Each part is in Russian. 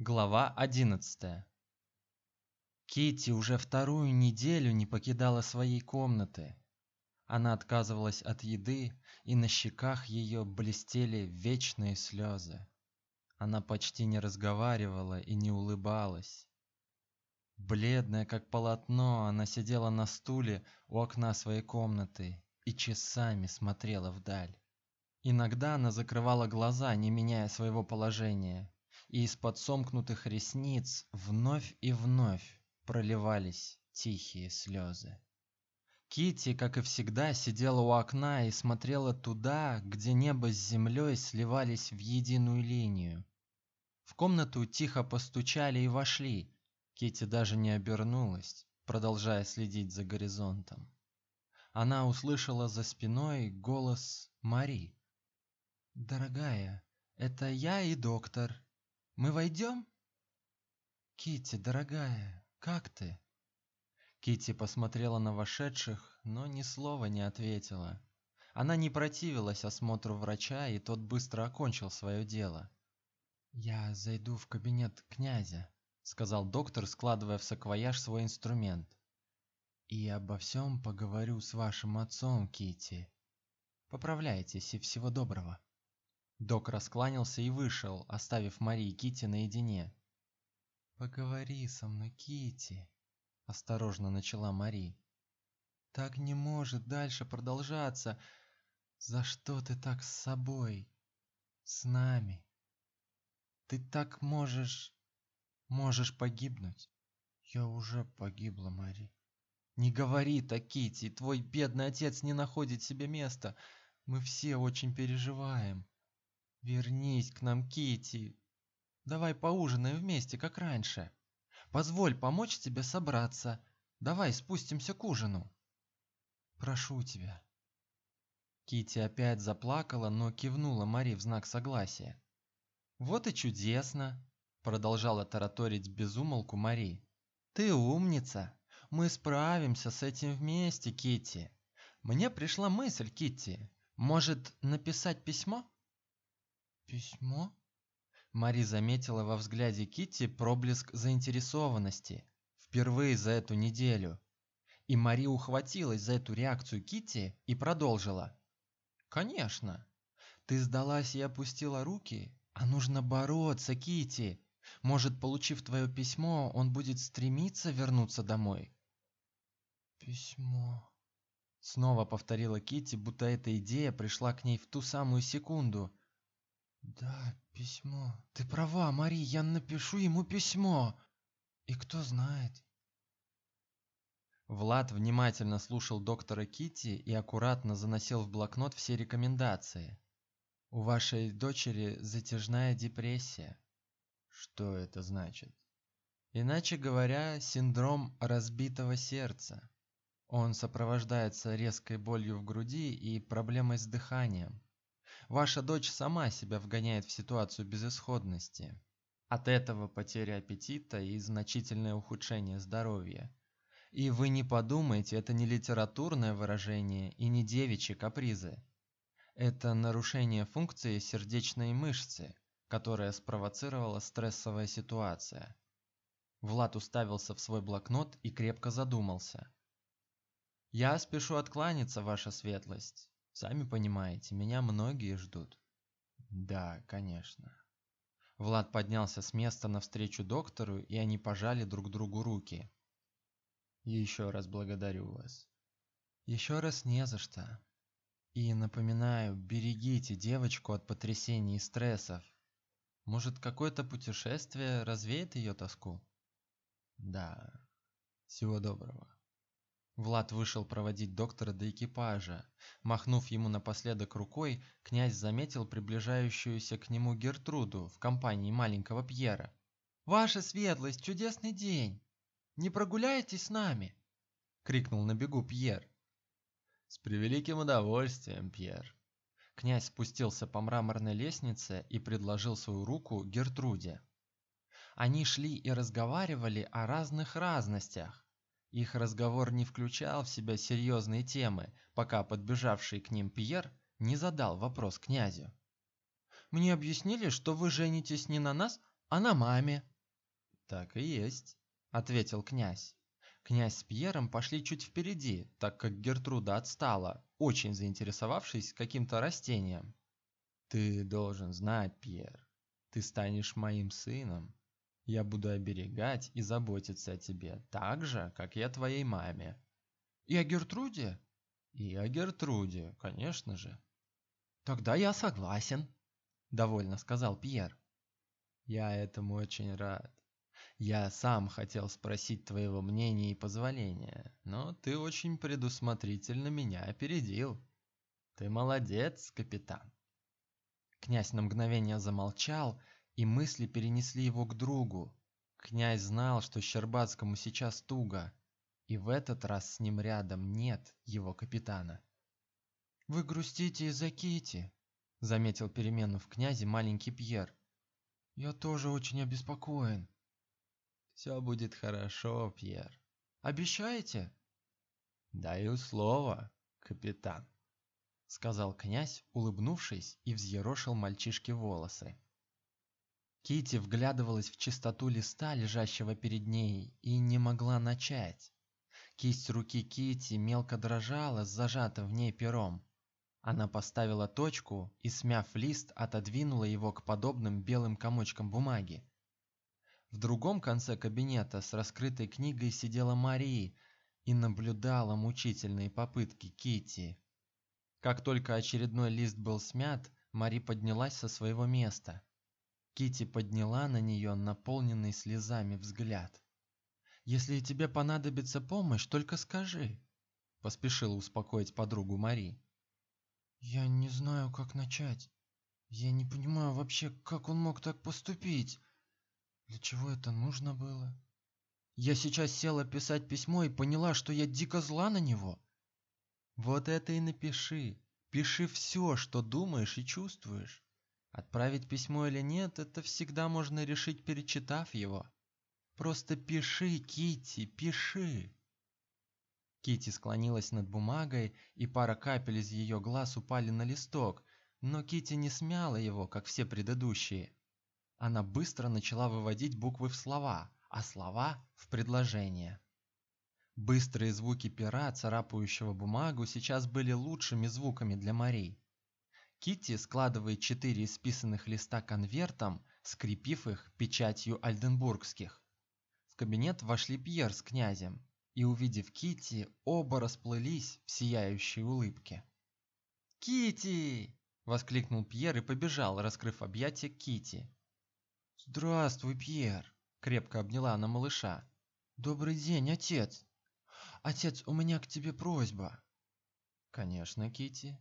Глава одиннадцатая. Кити уже вторую неделю не покидала своей комнаты. Она отказывалась от еды, и на щеках ее блестели вечные слезы. Она почти не разговаривала и не улыбалась. Бледная как полотно, она сидела на стуле у окна своей комнаты и часами смотрела вдаль. Иногда она закрывала глаза, не меняя своего положения, и из-под сомкнутых ресниц вновь и вновь проливались тихие слезы. Кити, как и всегда, сидела у окна и смотрела туда, где небо с землей сливались в единую линию. В комнату тихо постучали и вошли. Кити даже не обернулась, продолжая следить за горизонтом. Она услышала за спиной голос Мари. Дорогая, это я и доктор. Мы войдем? Кити, дорогая, как ты? Кити посмотрела на вошедших, но ни слова не ответила. Она не противилась осмотру врача, и тот быстро окончил свое дело. Я зайду в кабинет князя, сказал доктор, складывая в саквояж свой инструмент. И обо всем поговорю с вашим отцом, Кити. Поправляйтесь и всего доброго. Док раскланялся и вышел, оставив Мари и Кити наедине. Поговори со мной, Кити, осторожно начала Мари. Так не может дальше продолжаться. За что ты так с собой? С нами? Ты так можешь можешь погибнуть. Я уже погибла, Мари. Не говори так, Кити, твой бедный отец не находит себе места. Мы все очень переживаем. Вернись к нам, Кити. Давай поужинаем вместе, как раньше. Позволь помочь тебе собраться. Давай спустимся к ужину. Прошу тебя. Кити опять заплакала, но кивнула Мари в знак согласия. Вот и чудесно, продолжала тараторить безумолку Мари. Ты умница. Мы справимся с этим вместе, Кити. Мне пришла мысль, Кити. Может, написать письмо? Письмо? Мари заметила во взгляде Китти проблеск заинтересованности впервые за эту неделю. И Мари ухватилась за эту реакцию Китти и продолжила: "Конечно. Ты сдалась и опустила руки, а нужно бороться, Китти. Может, получив твое письмо, он будет стремиться вернуться домой". Письмо. Снова повторила Китти, будто эта идея пришла к ней в ту самую секунду, да, письмо. Ты права, Мари, я напишу ему письмо. И кто знает. Влад внимательно слушал доктора Кити и аккуратно заносил в блокнот все рекомендации. У вашей дочери затяжная депрессия. Что это значит? Иначе говоря, синдром разбитого сердца. Он сопровождается резкой болью в груди и проблемой с дыханием. Ваша дочь сама себя вгоняет в ситуацию безысходности. От этого потеря аппетита и значительное ухудшение здоровья. И вы не подумайте, это не литературное выражение и не девичьи капризы. Это нарушение функции сердечной мышцы, которая спровоцировала стрессовая ситуация. Влад уставился в свой блокнот и крепко задумался. Я спешу откланяться, ваша светлость. Сами понимаете, меня многие ждут. Да, конечно. Влад поднялся с места навстречу доктору, и они пожали друг другу руки. Еще раз благодарю вас. Еще раз не за что. И напоминаю, берегите девочку от потрясений и стрессов. Может, какое-то путешествие развеет ее тоску? Да. Всего доброго. Влад вышел проводить доктора до экипажа. Махнув ему напоследок рукой, князь заметил приближающуюся к нему Гертруду в компании маленького Пьера. Ваша светлость, чудесный день. Не прогуляетесь с нами? крикнул на бегу Пьер. С превеликим удовольствием, Пьер. Князь спустился по мраморной лестнице и предложил свою руку Гертруде. Они шли и разговаривали о разных разностях. Их разговор не включал в себя серьезные темы, пока подбежавший к ним Пьер не задал вопрос князю. Мне объяснили, что вы женитесь не на нас, А на маме? Так и есть, ответил князь. Князь с Пьером пошли чуть впереди, так как Гертруда отстала, очень заинтересовавшись каким-то растением. Ты должен знать, Пьер, ты станешь моим сыном. Я буду оберегать и заботиться о тебе, так же, как и о твоей маме. И о Гертруде? И о Гертруде, конечно же. Тогда я согласен, довольно сказал Пьер. Я этому очень рад. Я сам хотел спросить твоего мнения и позволения, но ты очень предусмотрительно меня опередил. Ты молодец, капитан. Князь на мгновение замолчал, и мысли перенесли его к другу. Князь знал, что Щербацкому сейчас туго, и в этот раз с ним рядом нет его капитана. Вы грустите из-за Кити, заметил перемену в князе маленький Пьер. Я тоже очень обеспокоен. Все будет хорошо, Пьер. Обещаете? Даю слово, капитан, сказал князь, улыбнувшись и взъерошил мальчишке волосы. Кити вглядывалась в чистоту листа, лежащего перед ней, и не могла начать. Кисть руки Кити мелко дрожала с зажатым в ней пером. Она поставила точку и, смяв лист, отодвинула его к подобным белым комочкам бумаги. В другом конце кабинета с раскрытой книгой сидела Мария и наблюдала мучительные попытки Кити. Как только очередной лист был смят, Мари поднялась со своего места. Кити подняла на нее наполненный слезами взгляд. Если тебе понадобится помощь, только скажи, поспешила успокоить подругу Мари. Я не знаю, как начать. Я не понимаю вообще, как он мог так поступить. Для чего это нужно было? Я сейчас села писать письмо и поняла, что я дико зла на него. Вот это и напиши. Пиши все, что думаешь и чувствуешь. Отправить письмо или нет, это всегда можно решить, перечитав его. Просто пиши, Кити, пиши. Кити склонилась над бумагой, и пара капель из ее глаз упали на листок, но Кити не смяла его, как все предыдущие. Она быстро начала выводить буквы в слова, а слова в предложения. Быстрые звуки пера, царапающего бумагу, сейчас были лучшими звуками для Марии. Китти складывает четыре исписанных листа конвертом, скрепив их печатью альденбургских. В кабинет вошли Пьер с князем, и увидев Китти, оба расплылись в сияющей улыбке. Китти! воскликнул Пьер и побежал, раскрыв объятия Китти. Здравствуй, Пьер, крепко обняла она малыша. Добрый день, отец. Отец, у меня к тебе просьба. Конечно, Кити.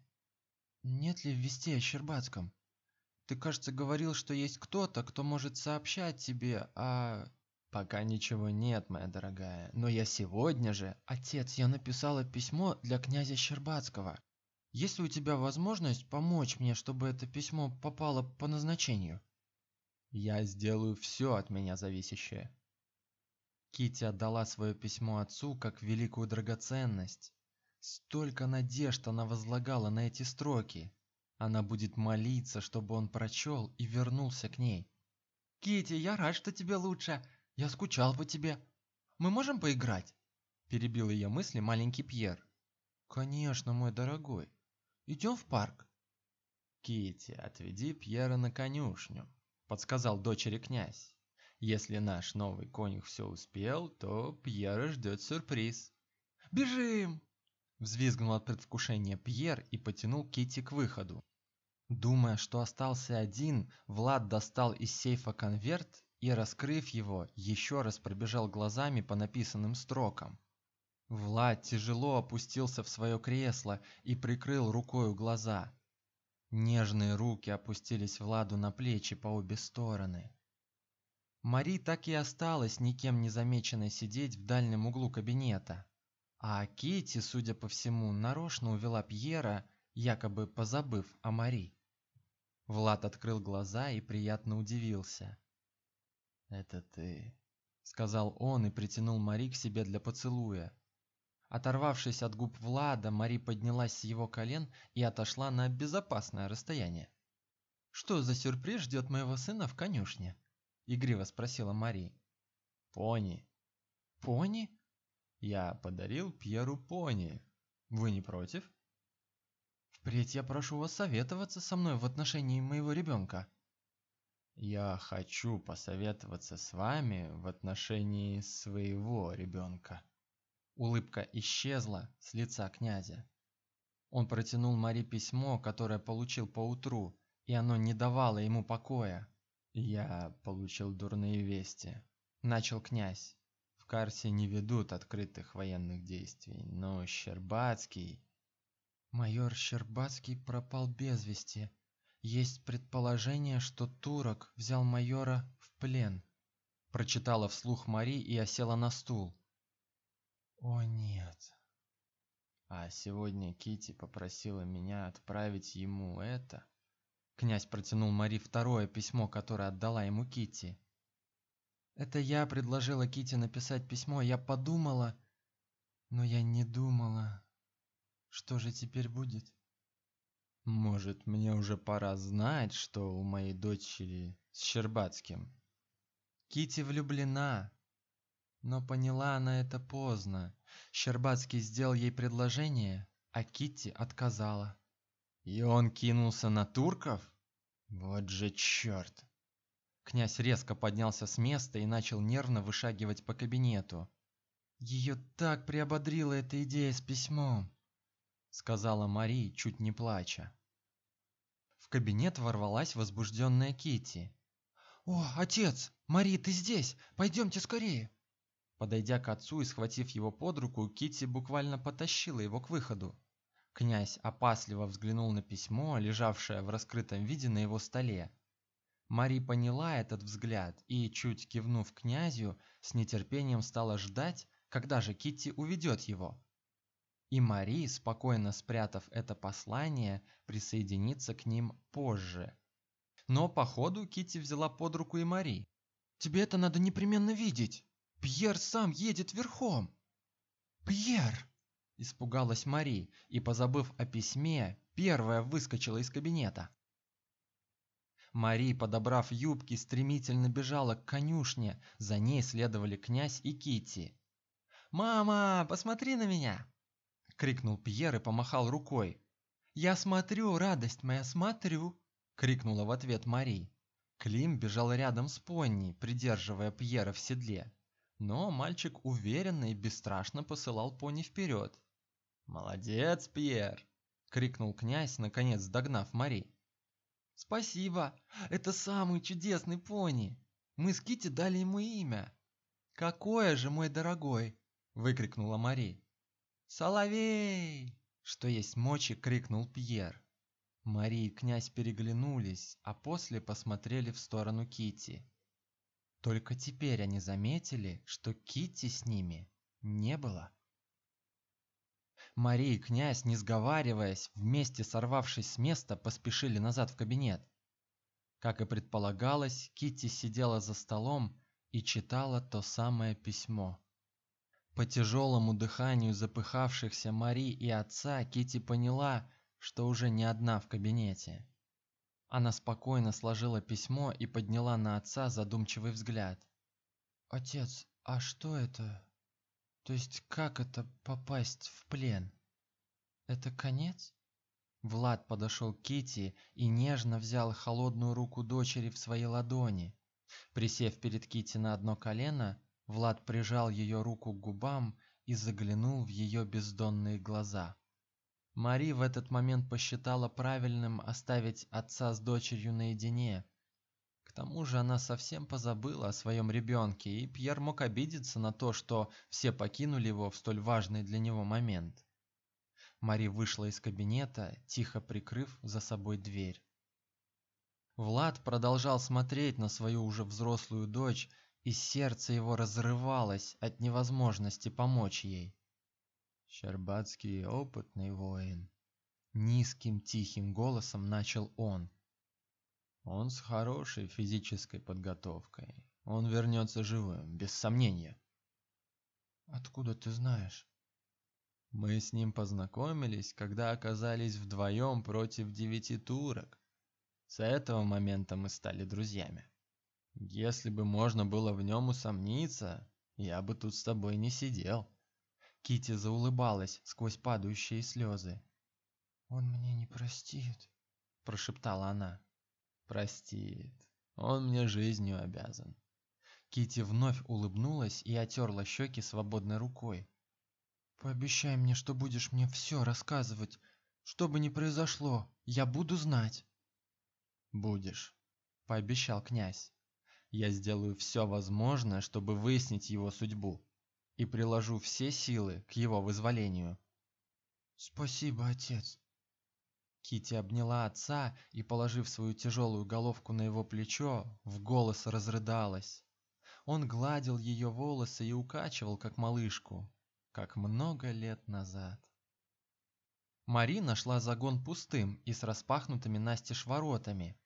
Нет ли вести о Щербатском? Ты, кажется, говорил, что есть кто-то, кто может сообщать тебе о Пока ничего нет, моя дорогая, но я сегодня же, отец, я написала письмо для князя Щербатского. Есть ли у тебя возможность помочь мне, чтобы это письмо попало по назначению? Я сделаю все от меня зависящее. Кити отдала свое письмо отцу как великую драгоценность. Столько надежд она возлагала на эти строки. Она будет молиться, чтобы он прочел и вернулся к ней. Кити, я рад, что тебе лучше. Я скучал по тебе. Мы можем поиграть? Перебил ее мысли маленький Пьер. Конечно, мой дорогой. Идем в парк. Кити, отведи Пьера на конюшню подсказал дочери князь. Если наш новый конюх все успел, то Пьера ждет сюрприз. Бежим! Взвизгнул от предвкушения Пьер и потянул Кити к выходу. Думая, что остался один, Влад достал из сейфа конверт и, раскрыв его, еще раз пробежал глазами по написанным строкам. Влад тяжело опустился в свое кресло и прикрыл рукой глаза. Нежные руки опустились Владу на плечи по обе стороны. Мари так и осталась никем не замеченной сидеть в дальнем углу кабинета, а Кити, судя по всему, нарочно увела Пьера, якобы позабыв о Мари. Влад открыл глаза и приятно удивился. "Это ты", сказал он и притянул Мари к себе для поцелуя. Оторвавшись от губ Влада, Мари поднялась с его колен и отошла на безопасное расстояние. Что за сюрприз ждет моего сына в конюшне? игриво спросила Мари. Пони. Пони? Я подарил Пьеру пони. Вы не против? Впредь я прошу вас советоваться со мной в отношении моего ребенка. Я хочу посоветоваться с вами в отношении своего ребенка. Улыбка исчезла с лица князя. Он протянул Мари письмо, которое получил поутру, и оно не давало ему покоя. Я получил дурные вести, начал князь. Карсе не ведут открытых военных действий, но Щербацкий майор Щербацкий пропал без вести. Есть предположение, что турок взял майора в плен. Прочитала вслух Мари и осела на стул. О нет. А сегодня Кити попросила меня отправить ему это. Князь протянул Мари второе письмо, которое отдала ему Кити. Это я предложила Кити написать письмо, я подумала, но я не думала. Что же теперь будет? Может, мне уже пора знать, что у моей дочери с Щербацким. Кити влюблена, но поняла она это поздно. Щербацкий сделал ей предложение, а Кити отказала. И он кинулся на турков? Вот же чёрт! Князь резко поднялся с места и начал нервно вышагивать по кабинету. Ее так приободрила эта идея с письмом, сказала Мари, чуть не плача. В кабинет ворвалась возбужденная Кити. О, отец, Мари, ты здесь? Пойдемте скорее. Подойдя к отцу и схватив его под руку, Кити буквально потащила его к выходу. Князь опасливо взглянул на письмо, лежавшее в раскрытом виде на его столе. Мари поняла этот взгляд и, чуть кивнув князю, с нетерпением стала ждать, когда же Кити уведет его. И Мари, спокойно спрятав это послание, присоединится к ним позже. Но по ходу Кити взяла под руку и Мари. Тебе это надо непременно видеть. Пьер сам едет верхом. Пьер! Испугалась Мари и, позабыв о письме, первая выскочила из кабинета. Мари, подобрав юбки, стремительно бежала к конюшне. За ней следовали князь и Кити. Мама, посмотри на меня! крикнул Пьер и помахал рукой. Я смотрю, радость моя, смотрю, крикнула в ответ Мари. Клим бежал рядом с Понни, придерживая Пьера в седле. Но мальчик уверенно и бесстрашно посылал Пони вперед. "Молодец, Пьер!" крикнул князь, наконец догнав Мари. "Спасибо. Это самый чудесный пони. Мы с Кити дали ему имя. Какое же, мой дорогой!" выкрикнула Мари. Соловей! Что есть мочи, крикнул Пьер. Мари и князь переглянулись, а после посмотрели в сторону Кити. Только теперь они заметили, что Кити с ними не было. Мари и князь, не сговариваясь, вместе сорвавшись с места, поспешили назад в кабинет. Как и предполагалось, Кити сидела за столом и читала то самое письмо. По тяжелому дыханию запыхавшихся Мари и отца Кити поняла, что уже не одна в кабинете. Она спокойно сложила письмо и подняла на отца задумчивый взгляд. Отец, а что это? То есть как это попасть в плен? Это конец? Влад подошел к Кити и нежно взял холодную руку дочери в свои ладони. Присев перед Кити на одно колено, Влад прижал ее руку к губам и заглянул в ее бездонные глаза. Мари в этот момент посчитала правильным оставить отца с дочерью наедине. Тому же она совсем позабыла о своем ребенке, и Пьер мог обидеться на то, что все покинули его в столь важный для него момент. Мари вышла из кабинета, тихо прикрыв за собой дверь. Влад продолжал смотреть на свою уже взрослую дочь и сердце его разрывалось от невозможности помочь ей. Щербацкий опытный воин, низким тихим голосом начал он. Он с хорошей физической подготовкой. Он вернется живым, без сомнения. Откуда ты знаешь? Мы с ним познакомились, когда оказались вдвоем против девяти турок. С этого момента мы стали друзьями. Если бы можно было в нем усомниться, я бы тут с тобой не сидел. Кити заулыбалась сквозь падающие слезы. Он мне не простит, прошептала она. Простит. Он мне жизнью обязан. Кити вновь улыбнулась и отерла щеки свободной рукой. Пообещай мне, что будешь мне все рассказывать, что бы ни произошло, я буду знать. Будешь, пообещал князь. Я сделаю все возможное, чтобы выяснить его судьбу и приложу все силы к его вызволению. Спасибо, отец. Кити обняла отца и, положив свою тяжелую головку на его плечо, в голос разрыдалась. Он гладил ее волосы и укачивал, как малышку, как много лет назад. Мари нашла загон пустым и с распахнутыми настежь воротами.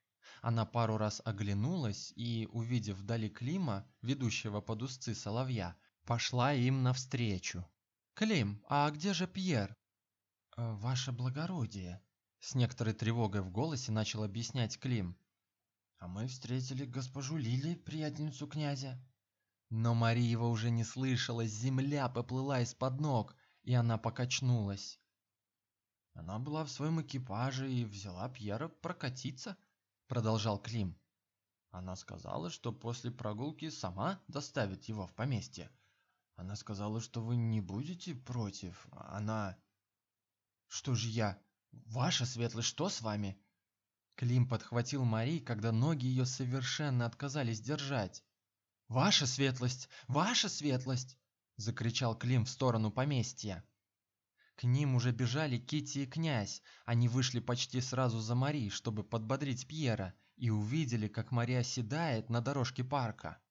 Она пару раз оглянулась и, увидев вдали Клима, ведущего под узцы соловья, пошла им навстречу. Клим, а где же Пьер? «Э, ваше благородие, с некоторой тревогой в голосе начал объяснять Клим. А мы встретили госпожу Лили, приятельницу князя. Но Мария его уже не слышала, земля поплыла из-под ног, и она покачнулась. Она была в своем экипаже и взяла Пьера прокатиться, продолжал Клим. Она сказала, что после прогулки сама доставит его в поместье. Она сказала, что вы не будете против. Она Что же я? Ваша светлость, что с вами? Клим подхватил Мари, когда ноги ее совершенно отказались держать. Ваша светлость, ваша светлость, закричал Клим в сторону поместья. К ним уже бежали Кити и князь. Они вышли почти сразу за Мари, чтобы подбодрить Пьера, и увидели, как Мари оседает на дорожке парка.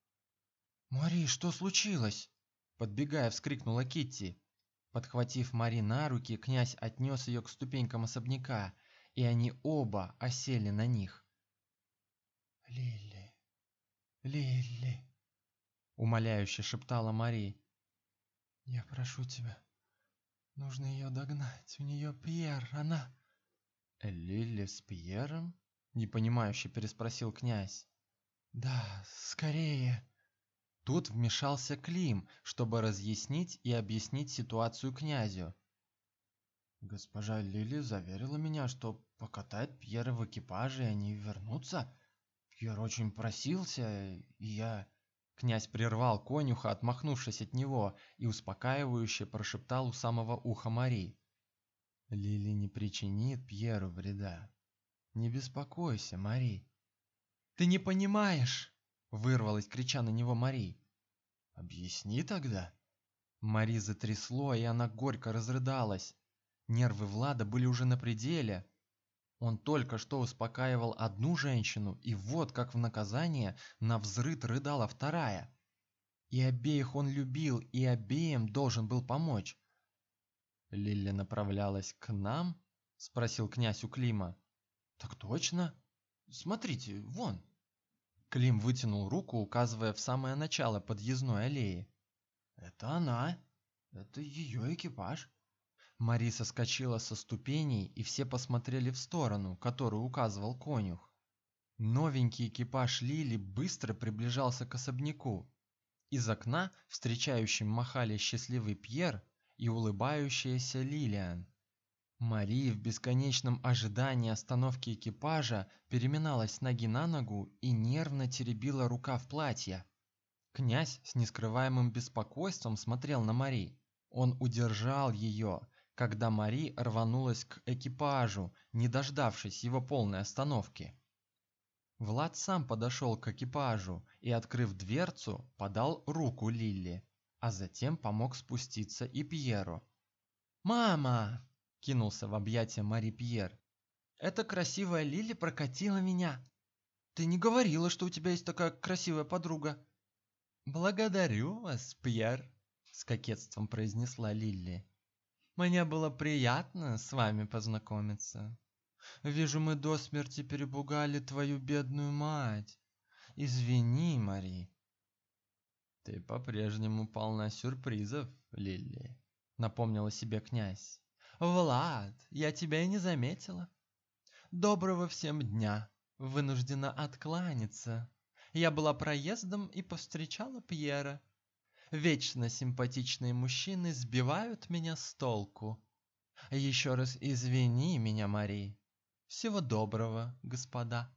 "Мари, что случилось?" подбегая, вскрикнула Китти. Подхватив Мари на руки, князь отнес ее к ступенькам особняка, и они оба осели на них. Лили, Лили, умоляюще шептала Мари. Я прошу тебя, нужно ее догнать. У нее Пьер, она. Лили с Пьером? непонимающе переспросил князь. Да, скорее. Тут вмешался Клим, чтобы разъяснить и объяснить ситуацию князю. Госпожа Лили заверила меня, что покатает Пьера в экипаже, и они вернутся. Пьер очень просился, и я Князь прервал конюха, отмахнувшись от него, и успокаивающе прошептал у самого уха Мари: "Лили не причинит Пьеру вреда. Не беспокойся, Мари". "Ты не понимаешь", вырвалась, крича на него Мари. Объясни тогда. Мари затрясло, и она горько разрыдалась. Нервы Влада были уже на пределе. Он только что успокаивал одну женщину, и вот как в наказание на взрыд рыдала вторая. И обеих он любил, и обеим должен был помочь. Лиля направлялась к нам? спросил князь у Клима. Так точно. Смотрите, вон. Клим вытянул руку, указывая в самое начало подъездной аллеи. Это она. Это ее экипаж. Мари соскочила со ступеней, и все посмотрели в сторону, которую указывал конюх. Новенький экипаж Лили быстро приближался к особняку. Из окна встречающим махали счастливый Пьер и улыбающаяся Лилиан. Мари в бесконечном ожидании остановки экипажа переминалась с ноги на ногу и нервно теребила рукав платья. Князь с нескрываемым беспокойством смотрел на Мари. Он удержал ее, когда Мари рванулась к экипажу, не дождавшись его полной остановки. Влад сам подошел к экипажу и, открыв дверцу, подал руку Лилли, а затем помог спуститься и Пьеру. "Мама!" Кинулся в объятия Мари Пьер. Эта красивая Лили прокатила меня. Ты не говорила, что у тебя есть такая красивая подруга. Благодарю вас, Пьер, с кокетством произнесла Лилли. Мне было приятно с вами познакомиться. Вижу, мы до смерти перепугали твою бедную мать. Извини, Мари. Ты по-прежнему полна сюрпризов, Лилли, напомнила себе князь. Влад, я тебя и не заметила. Доброго всем дня. Вынуждена откланяться. Я была проездом и повстречала Пьера. Вечно симпатичные мужчины сбивают меня с толку. Еще раз извини меня, Мари. Всего доброго, господа.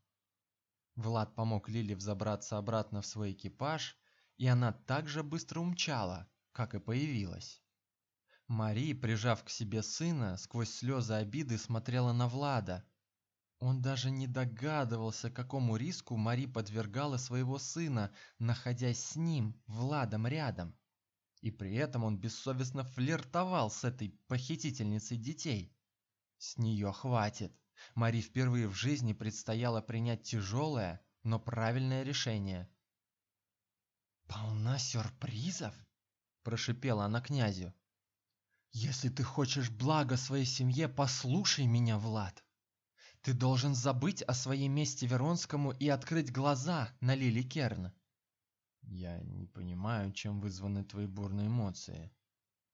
Влад помог Лиле взобраться обратно в свой экипаж, и она так же быстро умчала, как и появилась. Мари, прижав к себе сына, сквозь слезы обиды смотрела на Влада. Он даже не догадывался, какому риску Мари подвергала своего сына, находясь с ним, Владом рядом. И при этом он бессовестно флиртовал с этой похитительницей детей. С нее хватит. Мари впервые в жизни предстояло принять тяжелое, но правильное решение. Полна сюрпризов, прошипела она князю. Если ты хочешь блага своей семье, послушай меня, Влад. Ты должен забыть о своей мести Веронскому и открыть глаза на Лили Керн. Я не понимаю, чем вызваны твои бурные эмоции.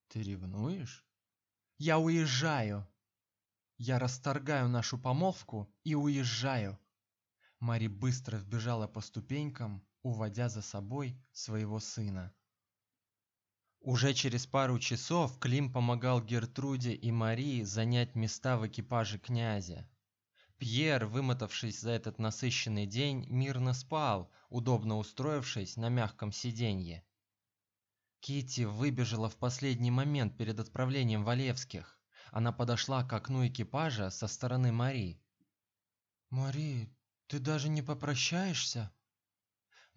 Ты ревнуешь? Я уезжаю. Я расторгаю нашу помолвку и уезжаю. Мари быстро вбежала по ступенькам, уводя за собой своего сына. Уже через пару часов Клим помогал Гертруде и Марии занять места в экипаже князя. Пьер, вымотавшись за этот насыщенный день, мирно спал, удобно устроившись на мягком сиденье. Кити выбежала в последний момент перед отправлением Валевских. Она подошла к окну экипажа со стороны Мари. Мари, ты даже не попрощаешься?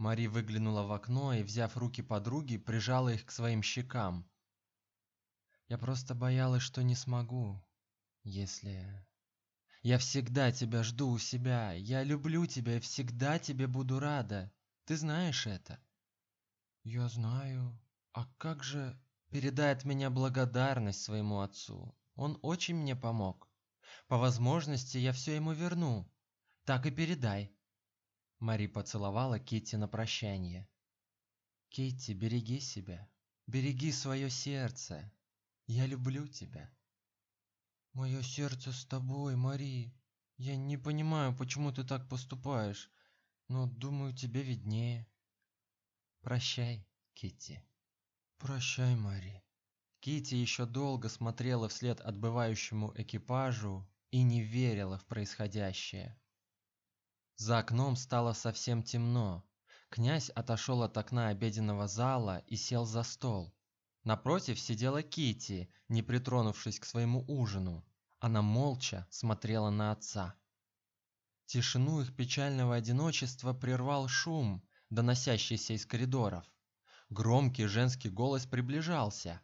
Мари выглянула в окно и, взяв руки подруги, прижала их к своим щекам. Я просто боялась, что не смогу, если Я всегда тебя жду у себя. Я люблю тебя и всегда тебе буду рада. Ты знаешь это? Я знаю. А как же передай от меня благодарность своему отцу? Он очень мне помог. По возможности я все ему верну. Так и передай. Мари поцеловала Китти на прощание. Китти, береги себя. Береги свое сердце. Я люблю тебя. Мое сердце с тобой, Мари. Я не понимаю, почему ты так поступаешь, но думаю, тебе виднее. Прощай, Китти. Прощай, Мари. Кити еще долго смотрела вслед отбывающему экипажу и не верила в происходящее. За окном стало совсем темно. Князь отошел от окна обеденного зала и сел за стол. Напротив сидела Кити, не притронувшись к своему ужину. Она молча смотрела на отца. Тишину их печального одиночества прервал шум, доносящийся из коридоров. Громкий женский голос приближался.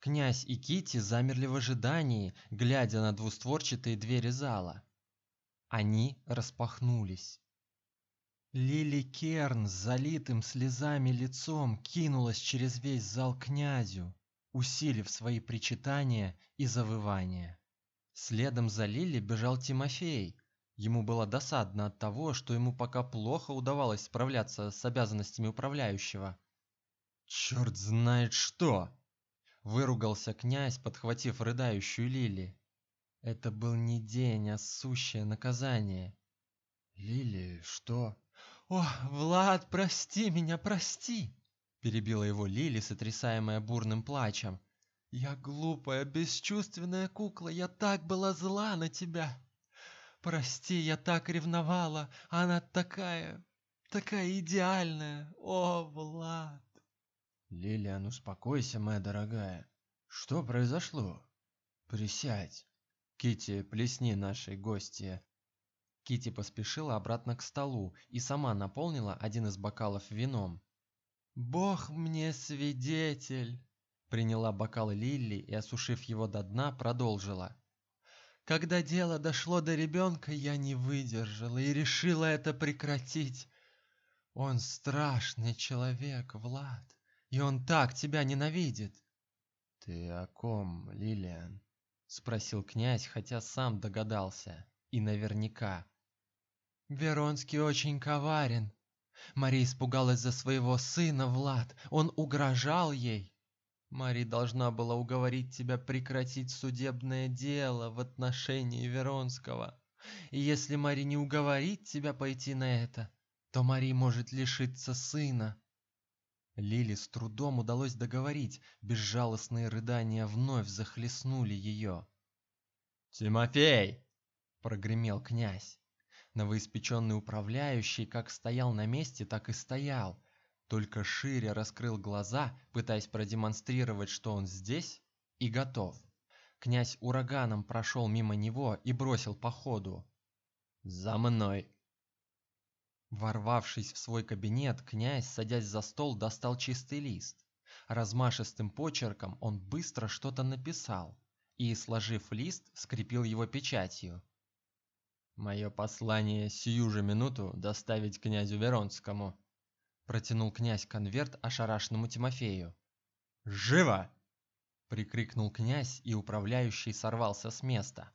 Князь и Кити замерли в ожидании, глядя на двустворчатые двери зала. Они распахнулись. Лили Керн с залитым слезами лицом кинулась через весь зал князю, усилив свои причитания и завывания. Следом за Лили бежал Тимофей. Ему было досадно от того, что ему пока плохо удавалось справляться с обязанностями управляющего. Черт знает что! выругался князь, подхватив рыдающую Лили. Это был не день, а сущее наказание. Лили, что? О, Влад, прости меня, прости, перебила его Лили, сотрясаемая бурным плачем. Я глупая, бесчувственная кукла, я так была зла на тебя. Прости, я так ревновала, она такая, такая идеальная. О, Влад. Лилиан, успокойся, моя дорогая. Что произошло? Присядь. Кити, плесни нашей гости. Кити поспешила обратно к столу и сама наполнила один из бокалов вином. Бог мне свидетель, приняла бокал Лилли и осушив его до дна, продолжила: Когда дело дошло до ребенка, я не выдержала и решила это прекратить. Он страшный человек, Влад. И он так тебя ненавидит. Ты о ком, Лилиан? Спросил князь, хотя сам догадался, и наверняка. Веронский очень коварен. Мария испугалась за своего сына, Влад. Он угрожал ей. Мари должна была уговорить тебя прекратить судебное дело в отношении Веронского. И если Мари не уговорит тебя пойти на это, то Мари может лишиться сына. Лили с трудом удалось договорить, безжалостные рыдания вновь захлестнули ее. "Тимофей!" прогремел князь. Новоиспеченный управляющий как стоял на месте, так и стоял, только шире раскрыл глаза, пытаясь продемонстрировать, что он здесь и готов. Князь ураганом прошел мимо него и бросил по ходу: "За мной!" Ворвавшись в свой кабинет, князь, садясь за стол, достал чистый лист. Размашистым почерком он быстро что-то написал и, сложив лист, скрепил его печатью. Мое послание сию же минуту доставить князю Веронскому. Протянул князь конверт ошарашенному Тимофею. Живо! прикрикнул князь, и управляющий сорвался с места.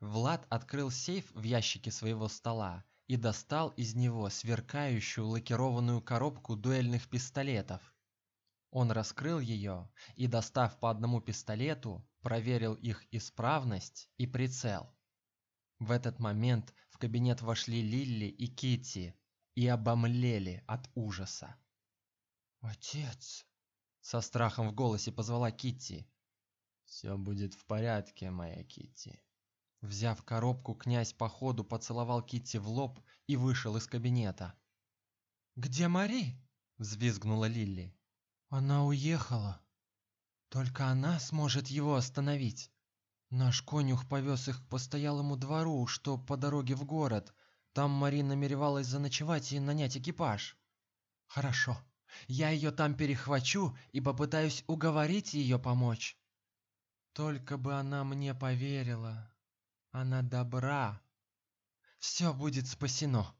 Влад открыл сейф в ящике своего стола и достал из него сверкающую лакированную коробку дуэльных пистолетов. Он раскрыл ее и, достав по одному пистолету, проверил их исправность и прицел. В этот момент в кабинет вошли Лилли и Китти и обомлели от ужаса. "Отец!" со страхом в голосе позвала Китти. Все будет в порядке, моя Китти. Взяв коробку, князь по ходу поцеловал Китти в лоб и вышел из кабинета. "Где Мари?" взвизгнула Лилли. "Она уехала. Только она сможет его остановить. Наш конюх повез их к постоялому двору, что по дороге в город. Там Мари намеревалась заночевать и нанять экипаж. Хорошо. Я ее там перехвачу и попытаюсь уговорить ее помочь. Только бы она мне поверила. Она добра. Все будет спасено.